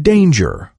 danger.